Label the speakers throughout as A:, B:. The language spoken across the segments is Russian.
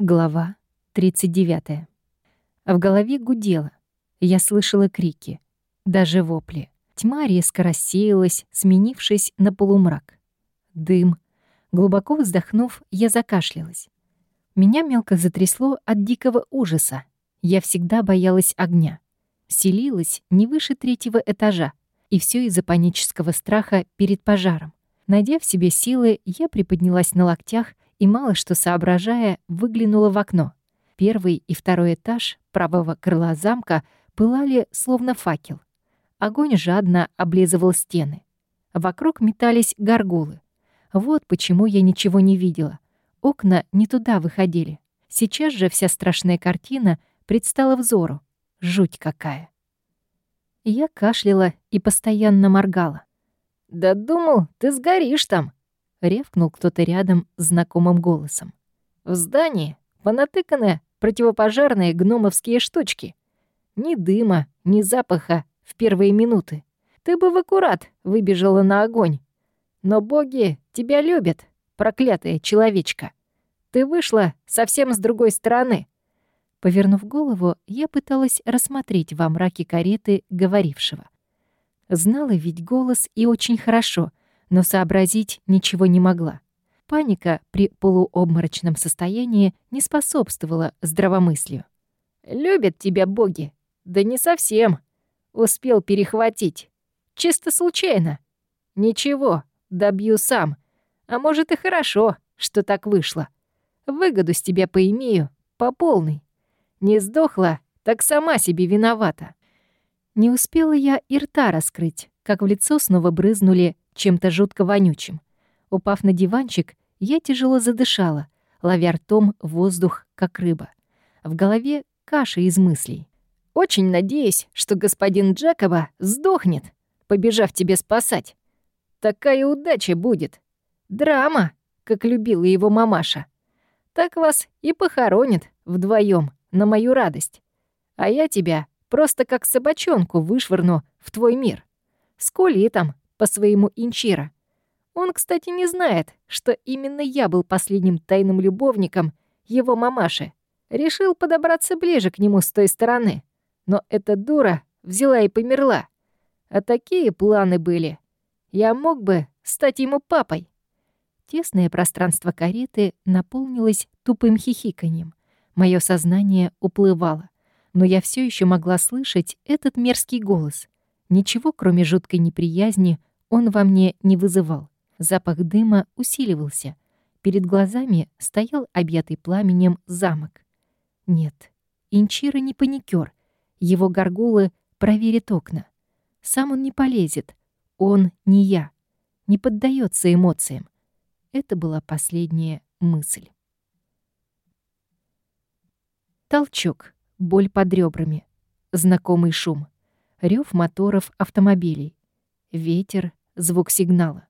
A: Глава 39. В голове гудело. Я слышала крики, даже вопли. Тьма резко рассеялась, сменившись на полумрак. Дым. Глубоко вздохнув, я закашлялась. Меня мелко затрясло от дикого ужаса. Я всегда боялась огня. Селилась не выше третьего этажа. И все из-за панического страха перед пожаром. Найдя в себе силы, я приподнялась на локтях и, мало что соображая, выглянула в окно. Первый и второй этаж правого крыла замка пылали словно факел. Огонь жадно облизывал стены. Вокруг метались горгулы. Вот почему я ничего не видела. Окна не туда выходили. Сейчас же вся страшная картина предстала взору. Жуть какая. Я кашляла и постоянно моргала.
B: «Да думал, ты сгоришь там!»
A: — ревкнул кто-то рядом знакомым голосом.
B: «В здании понатыканы противопожарные гномовские штучки. Ни дыма, ни запаха в первые минуты. Ты бы в аккурат выбежала на огонь. Но боги тебя любят, проклятая человечка. Ты вышла совсем с другой стороны».
A: Повернув голову, я пыталась рассмотреть во мраке кареты говорившего. Знала ведь голос и очень хорошо, но сообразить ничего не могла. Паника при полуобморочном состоянии не способствовала здравомыслию.
B: «Любят тебя боги?» «Да не совсем. Успел перехватить. Чисто случайно. Ничего, добью сам. А может и хорошо, что так вышло. Выгоду с тебя поимею по полной. Не сдохла, так сама себе виновата».
A: Не успела я и рта раскрыть, как в лицо снова брызнули чем-то жутко вонючим. Упав на диванчик, я тяжело задышала, ловя ртом воздух, как рыба. В голове каша из мыслей.
B: «Очень надеюсь, что господин Джакоба сдохнет, побежав тебе спасать. Такая удача будет. Драма, как любила его мамаша. Так вас и похоронит вдвоем на мою радость. А я тебя просто как собачонку вышвырну в твой мир. Сколи там по своему инчира. Он, кстати, не знает, что именно я был последним тайным любовником его мамаши. Решил подобраться ближе к нему с той стороны. Но эта дура взяла и померла. А такие планы были. Я мог бы стать ему папой.
A: Тесное пространство кареты наполнилось тупым хихиканьем. Мое сознание уплывало. Но я все еще могла слышать этот мерзкий голос. Ничего, кроме жуткой неприязни, он во мне не вызывал. Запах дыма усиливался. Перед глазами стоял объятый пламенем замок. Нет, Инчира не паникер. Его горгулы проверят окна. Сам он не полезет. Он не я. Не поддается эмоциям. Это была последняя мысль. Толчок, боль под ребрами, знакомый шум, рев моторов автомобилей, ветер, звук сигнала,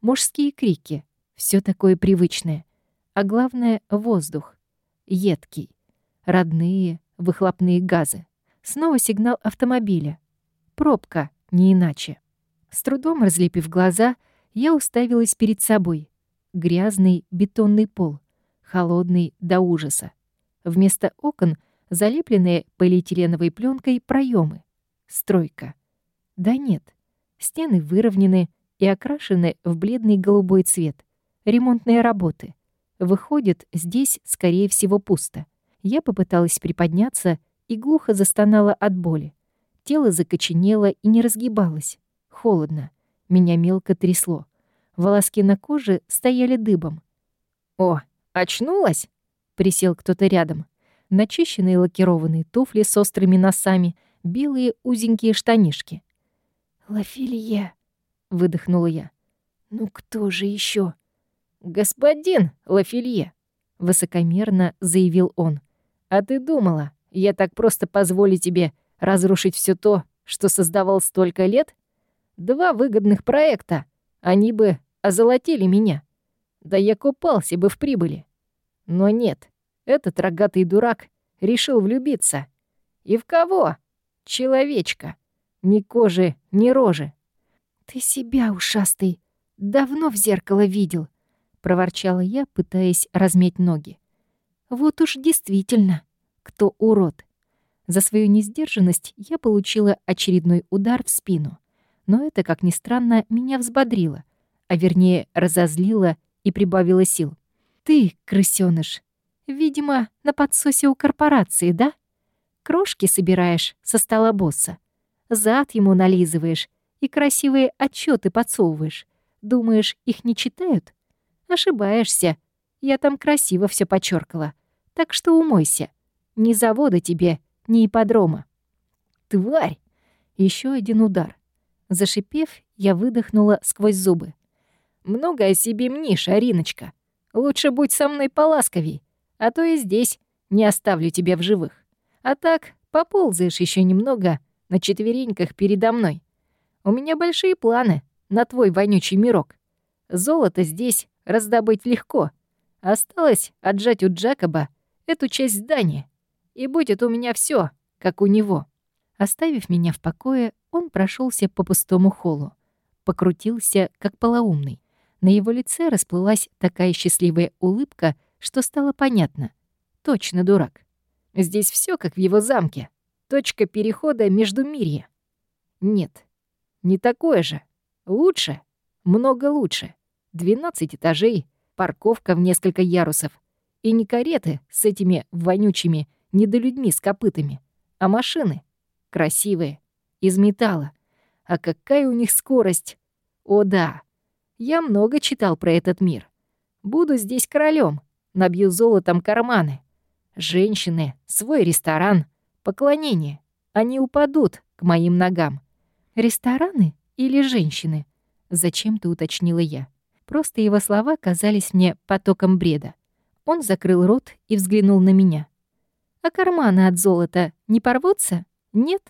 A: мужские крики, все такое привычное, а главное — воздух, едкий, родные выхлопные газы. Снова сигнал автомобиля. Пробка, не иначе. С трудом разлепив глаза, я уставилась перед собой. Грязный бетонный пол, холодный до ужаса. Вместо окон залепленные полиэтиленовой пленкой проемы. Стройка. Да нет, Стены выровнены и окрашены в бледный голубой цвет. Ремонтные работы. Выходит, здесь, скорее всего, пусто. Я попыталась приподняться и глухо застонала от боли. Тело закоченело и не разгибалось. Холодно. Меня мелко трясло. Волоски на коже стояли дыбом.
B: «О, очнулась?»
A: — присел кто-то рядом. Начищенные лакированные туфли с острыми носами, белые узенькие штанишки.
B: «Лафилье», —
A: выдохнула я. «Ну кто же еще?
B: «Господин Лафилье», — высокомерно заявил он. «А ты думала, я так просто позволю тебе разрушить все то, что создавал столько лет? Два выгодных проекта, они бы озолотили меня. Да я купался бы в прибыли. Но нет, этот рогатый дурак решил влюбиться. И в кого? Человечка. Ни кожи, ни рожи.
A: «Ты себя, ушастый, давно в зеркало видел», — проворчала я, пытаясь разметь ноги. Вот уж действительно, кто урод. За свою несдержанность я получила очередной удар в спину. Но это, как ни странно, меня взбодрило, а вернее разозлило и прибавило сил. «Ты, крысёныш, видимо, на подсосе у корпорации, да? Крошки собираешь со стола босса, зад ему нализываешь и красивые отчеты подсовываешь. Думаешь, их не читают? Ошибаешься. Я там красиво все подчеркала. Так что умойся. Ни завода тебе, ни ипподрома. Тварь! Еще один удар. Зашипев, я выдохнула сквозь зубы. «Много о себе мнишь, Ариночка. Лучше будь со мной поласковей, а то и здесь не оставлю тебя в живых. А так поползаешь еще немного на четвереньках передо мной. У меня большие планы на твой вонючий мирок. Золото здесь раздобыть легко. Осталось отжать у Джакоба эту часть здания, и будет у меня все, как у него. Оставив меня в покое, он прошелся по пустому холлу, покрутился, как полоумный. На его лице расплылась такая счастливая улыбка, что стало понятно. Точно дурак. Здесь все как в его замке. Точка перехода между мирья. Нет, не такое же. Лучше, много лучше. 12 этажей, парковка в несколько ярусов. И не кареты с этими вонючими недолюдьми с копытами, а машины. Красивые, из металла. А какая у них скорость! О да, я много читал про этот мир. Буду здесь королем, набью золотом карманы. Женщины, свой ресторан, поклонение. Они упадут к моим ногам. Рестораны или женщины? Зачем-то уточнила я. Просто его слова казались мне потоком бреда. Он закрыл рот и взглянул на меня. А карманы от золота не порвутся? Нет?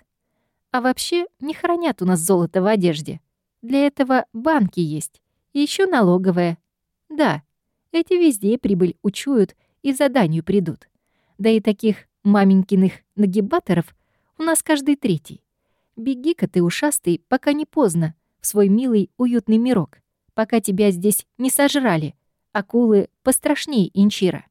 A: А вообще не хранят у нас золото в одежде. Для этого банки есть. И еще налоговая. Да, эти везде прибыль учуют и заданию придут. Да и таких маменькиных нагибаторов у нас каждый третий. Беги-ка ты, ушастый, пока не поздно, в свой милый уютный мирок, пока тебя здесь не сожрали. Акулы пострашнее инчира.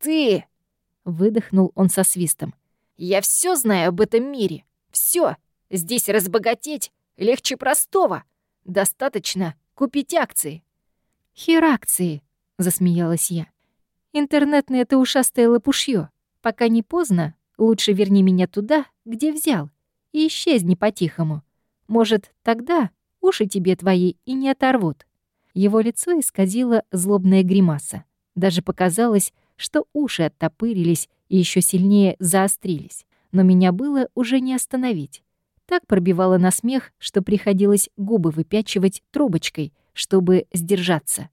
B: «Ты!» — выдохнул он со свистом. «Я все знаю об этом мире. Все. Здесь разбогатеть легче простого. Достаточно купить акции».
A: «Херакции», — засмеялась я. «Интернетное это ушастое лопушье. Пока не поздно, лучше верни меня туда, где взял, и исчезни по-тихому. Может, тогда уши тебе твои и не оторвут». Его лицо исказило злобная гримаса. Даже показалось, что уши оттопырились и еще сильнее заострились. Но меня было уже не остановить. Так пробивало на смех, что приходилось губы выпячивать трубочкой, чтобы сдержаться.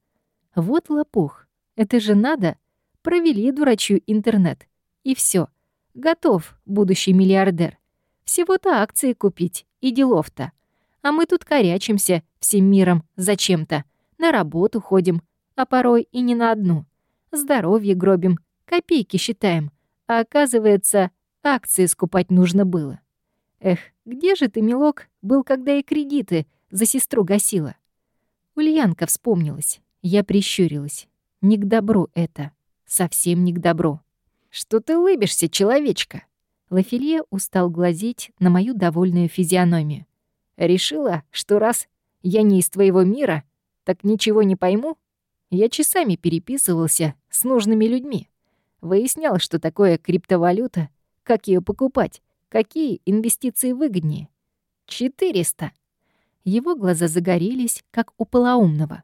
A: Вот лопух. Это же надо. Провели дурачью интернет. И все. Готов, будущий миллиардер. Всего-то акции купить и делов-то. А мы тут корячимся всем миром зачем-то. На работу ходим, а порой и не на одну. Здоровье гробим, копейки считаем. А оказывается, акции скупать нужно было. Эх, где же ты, милок, был, когда и кредиты за сестру гасила? Ульянка вспомнилась. Я прищурилась. Не к добру это. Совсем не к добру.
B: «Что ты лыбишься, человечка?»
A: Лафелье устал глазеть на мою довольную физиономию.
B: «Решила, что раз я не из твоего мира, так ничего не пойму?» Я часами переписывался с нужными людьми. Выяснял, что такое криптовалюта, как ее покупать, какие инвестиции выгоднее. 400.
A: Его глаза загорелись, как у полоумного.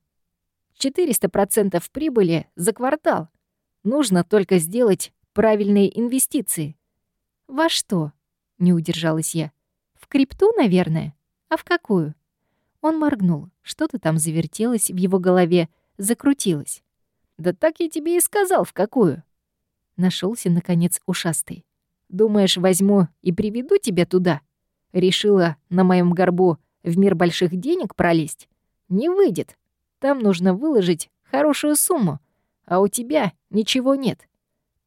B: 400% прибыли за квартал. Нужно только сделать правильные инвестиции.
A: «Во что?» — не удержалась я. «В крипту, наверное? А в какую?» Он моргнул. Что-то там завертелось в его голове, закрутилось.
B: «Да так я тебе и сказал, в какую!»
A: Нашелся наконец, ушастый.
B: «Думаешь, возьму и приведу тебя туда?» Решила на моем горбу в мир больших денег пролезть? Не выйдет. Там нужно выложить хорошую сумму, а у тебя ничего нет.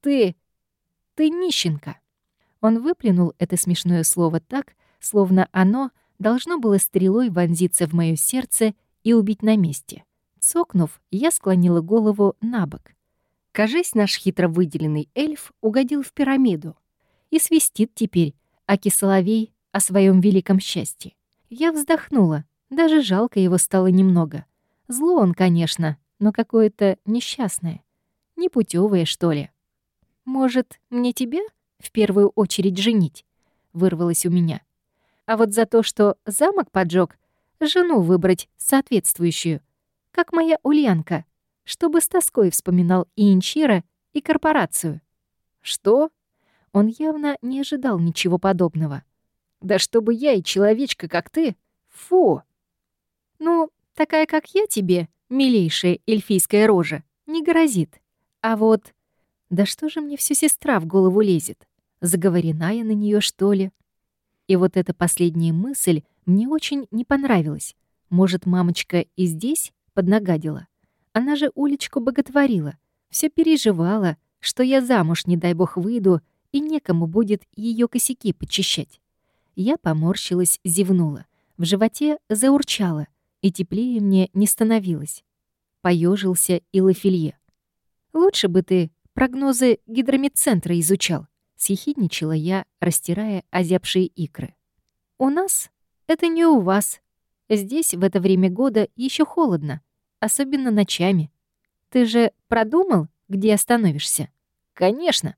B: Ты... ты нищенка».
A: Он выплюнул это смешное слово так, словно оно должно было стрелой вонзиться в моё сердце и убить на месте. Цокнув, я склонила голову на бок. Кажись, наш хитро выделенный эльф угодил в пирамиду и свистит теперь, аки соловей о своем великом счастье. Я вздохнула, даже жалко его стало немного. Зло он, конечно, но какое-то несчастное. Непутевое, что ли. «Может, мне тебя в первую очередь женить?» — вырвалось у меня. А вот за то, что замок поджег, жену выбрать соответствующую, как моя Ульянка, чтобы с тоской вспоминал и Инчира, и корпорацию. «Что?» Он явно не ожидал ничего подобного. «Да чтобы я и человечка, как ты, Фу! Ну, такая, как я тебе, милейшая эльфийская рожа, не грозит. А вот... Да что же мне все сестра в голову лезет? Заговорена я на нее что ли? И вот эта последняя мысль мне очень не понравилась. Может, мамочка и здесь поднагадила? Она же Улечку боготворила, все переживала, что я замуж, не дай бог, выйду, и некому будет ее косяки почищать. Я поморщилась, зевнула. В животе заурчало, и теплее мне не становилось. Поежился и Лафилье. «Лучше бы ты прогнозы гидромедцентра изучал», — съехидничала я, растирая озябшие икры. «У нас? Это не у вас. Здесь в это время года еще холодно, особенно ночами. Ты же продумал, где остановишься?» «Конечно».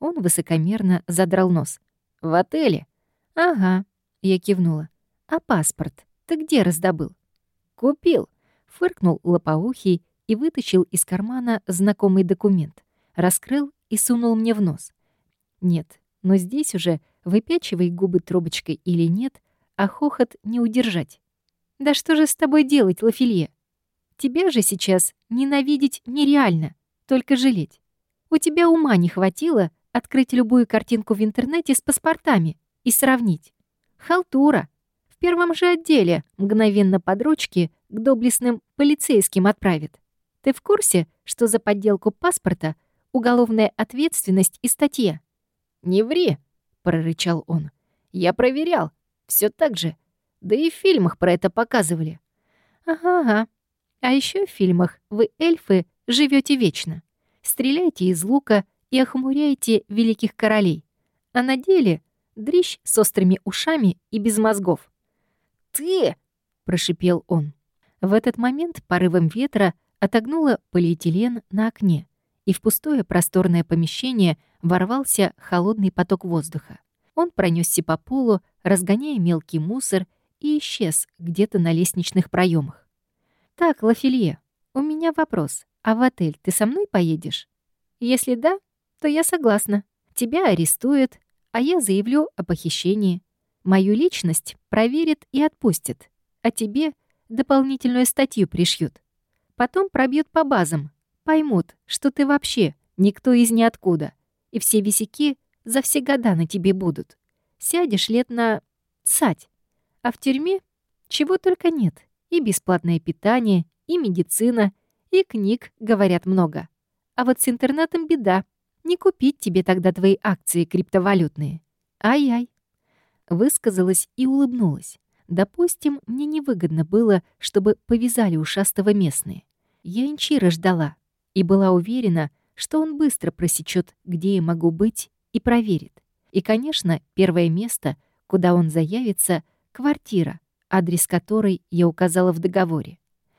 A: Он высокомерно задрал нос. «В отеле». «Ага», — я кивнула. «А паспорт ты где раздобыл?» «Купил», — фыркнул лопоухий и вытащил из кармана знакомый документ. Раскрыл и сунул мне в нос. Нет, но здесь уже, выпячивай губы трубочкой или нет, а хохот не удержать. «Да что же с тобой делать, Лафилье? Тебя же сейчас ненавидеть нереально, только жалеть. У тебя ума не хватило открыть любую картинку в интернете с паспортами и сравнить. Халтура первом же отделе мгновенно под ручки к доблестным полицейским отправит. Ты в курсе, что за подделку паспорта уголовная ответственность и статья?» «Не ври», — прорычал он. «Я проверял. Все так же. Да и в фильмах про это показывали». «Ага-ага. А еще в фильмах вы, эльфы, живете вечно. Стреляйте из лука и охмуряете великих королей. А на деле — дрищ с острыми ушами и без мозгов ты!» — прошипел он. В этот момент порывом ветра отогнуло полиэтилен на окне, и в пустое просторное помещение ворвался холодный поток воздуха. Он пронесся по полу, разгоняя мелкий мусор, и исчез где-то на лестничных проемах. «Так, Лафилье, у меня вопрос. А в отель ты со мной поедешь? Если да, то я согласна. Тебя арестуют, а я заявлю о похищении. Мою личность проверят и отпустят, а тебе дополнительную статью пришьют. Потом пробьют по базам, поймут, что ты вообще никто из ниоткуда, и все висяки за все года на тебе будут. Сядешь лет на цать, а в тюрьме чего только нет. И бесплатное питание, и медицина, и книг, говорят, много. А вот с интернетом беда. Не купить тебе тогда твои акции криптовалютные. Ай-яй высказалась и улыбнулась. Допустим, мне невыгодно было, чтобы повязали ушастого местные. Я Инчира ждала и была уверена, что он быстро просечет, где я могу быть, и проверит. И, конечно, первое место, куда он заявится — квартира, адрес которой я указала в договоре.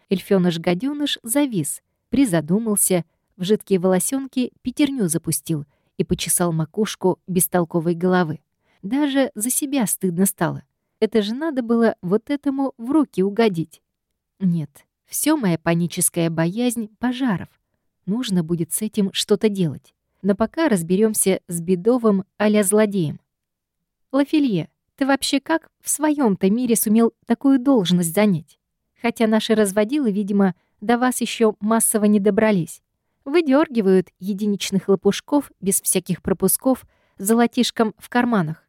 A: Эльфёныш-гадёныш завис, призадумался, в жидкие волосенки пятерню запустил и почесал макушку бестолковой головы. Даже за себя стыдно стало. Это же надо было вот этому в руки угодить. Нет, все моя паническая боязнь пожаров. Нужно будет с этим что-то делать. Но пока разберемся с бедовым а злодеем. Лафилье, ты вообще как в своем то мире сумел такую должность занять? Хотя наши разводилы, видимо, до вас еще массово не добрались. Выдергивают единичных лопушков без всяких пропусков золотишком в карманах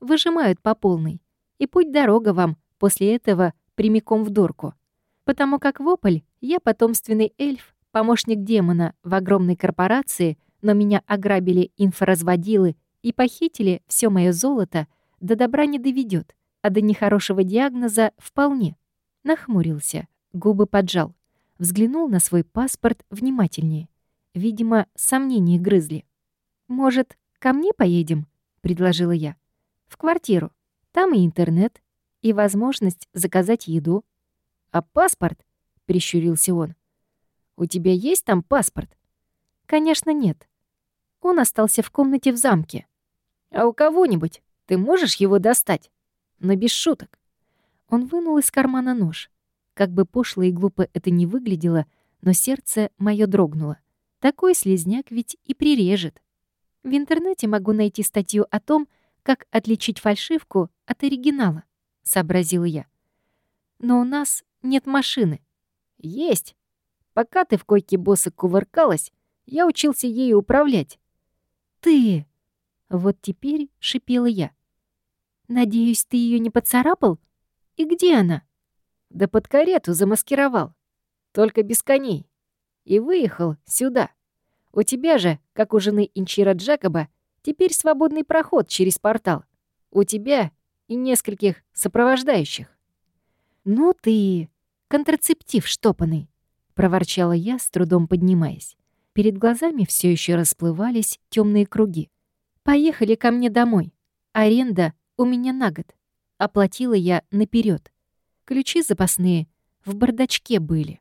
A: выжимают по полной. И путь-дорога вам после этого прямиком в дурку. Потому как вопль, я потомственный эльф, помощник демона в огромной корпорации, но меня ограбили инфоразводилы и похитили все мое золото, до добра не доведет, а до нехорошего диагноза вполне. Нахмурился, губы поджал, взглянул на свой паспорт внимательнее. видимо, сомнения грызли. «Может, ко мне поедем?» — предложила я. «В квартиру. Там и интернет, и возможность заказать еду».
B: «А паспорт?» — прищурился он. «У тебя есть там паспорт?»
A: «Конечно, нет. Он остался в комнате в замке».
B: «А у кого-нибудь ты можешь его достать?» «Но без шуток».
A: Он вынул из кармана нож. Как бы пошло и глупо это не выглядело, но сердце мое дрогнуло. Такой слезняк ведь и прирежет. В интернете могу найти статью о том, как отличить фальшивку от оригинала, сообразила я. Но у нас нет машины.
B: Есть. Пока ты в койке босса кувыркалась, я учился ею управлять.
A: Ты! Вот теперь шипела я. Надеюсь, ты ее не поцарапал? И где она?
B: Да под карету замаскировал. Только без коней. И выехал сюда. У тебя же, как у жены Инчира Джакоба, теперь свободный проход через портал. У тебя и нескольких сопровождающих.
A: «Ну ты, контрацептив штопанный!» — проворчала я, с трудом поднимаясь. Перед глазами все еще расплывались темные круги. «Поехали ко мне домой. Аренда у меня на год. Оплатила я наперед. Ключи запасные в бардачке были».